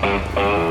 Cause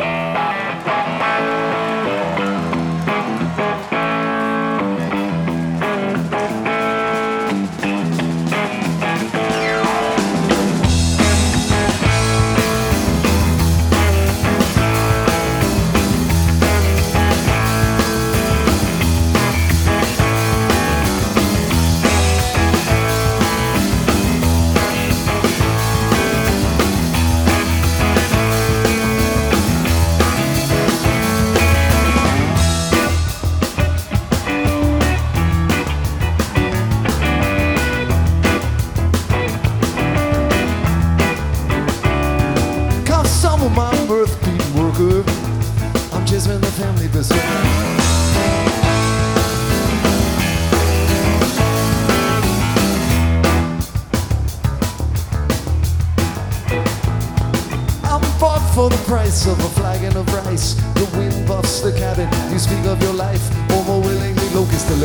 for the price of a flagon of rice. The wind buffs the cabin. You speak of your life, or more willingly locust to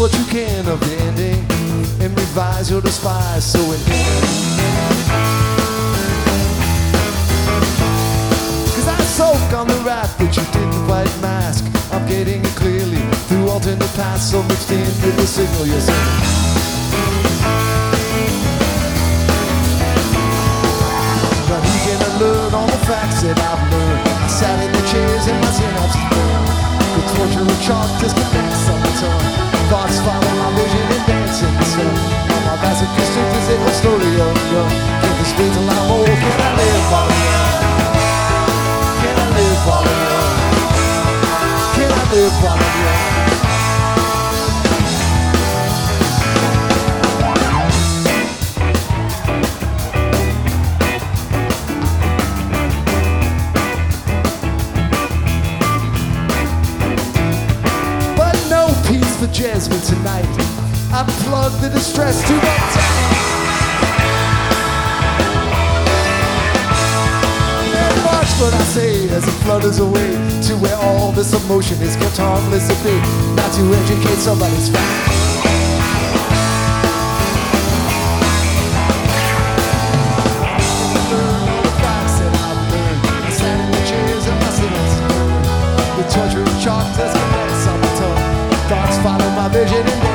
what you can of the ending and revise your despise so inherent. Cause I soak on the wrath that you didn't quite mask. I'm getting it clearly through alternate paths so mixed in with the signal you're sending. But he can learn all the facts that I've learned. I sat in the chairs and my synapses burned. The torture of chalk disconnects Jasmine tonight. I plug the distress to the top. And watch what I say as it flutters away to where all this emotion is kept harmless at bay. Not to educate somebody's fact. Follow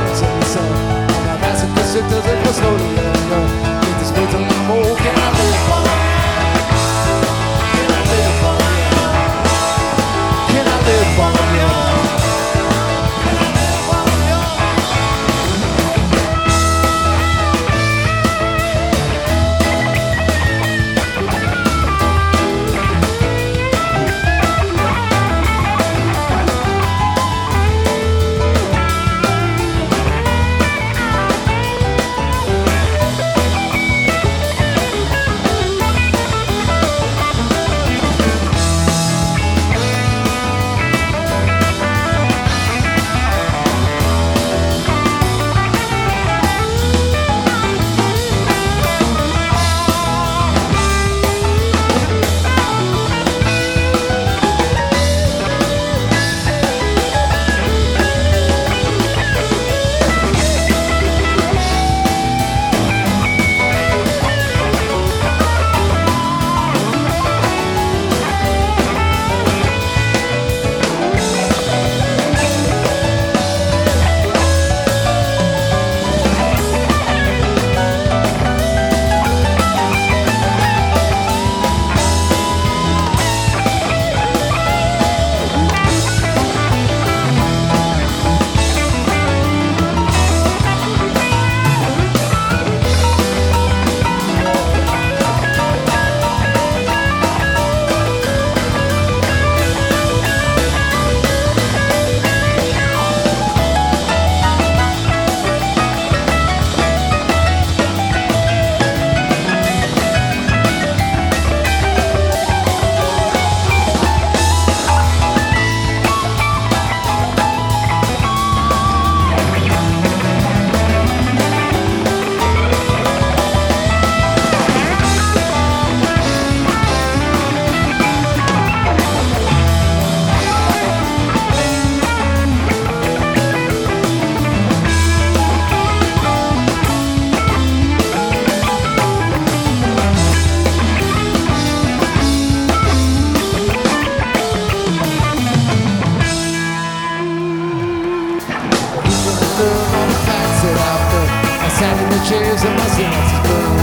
chairs and my synapses burned.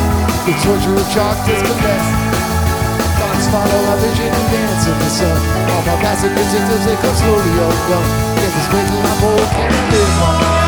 The torture of chalk disconnects. Thoughts follow my vision and dance in the sun. All my passive addictions, they come slowly. Get this weight in my bowl, can't live my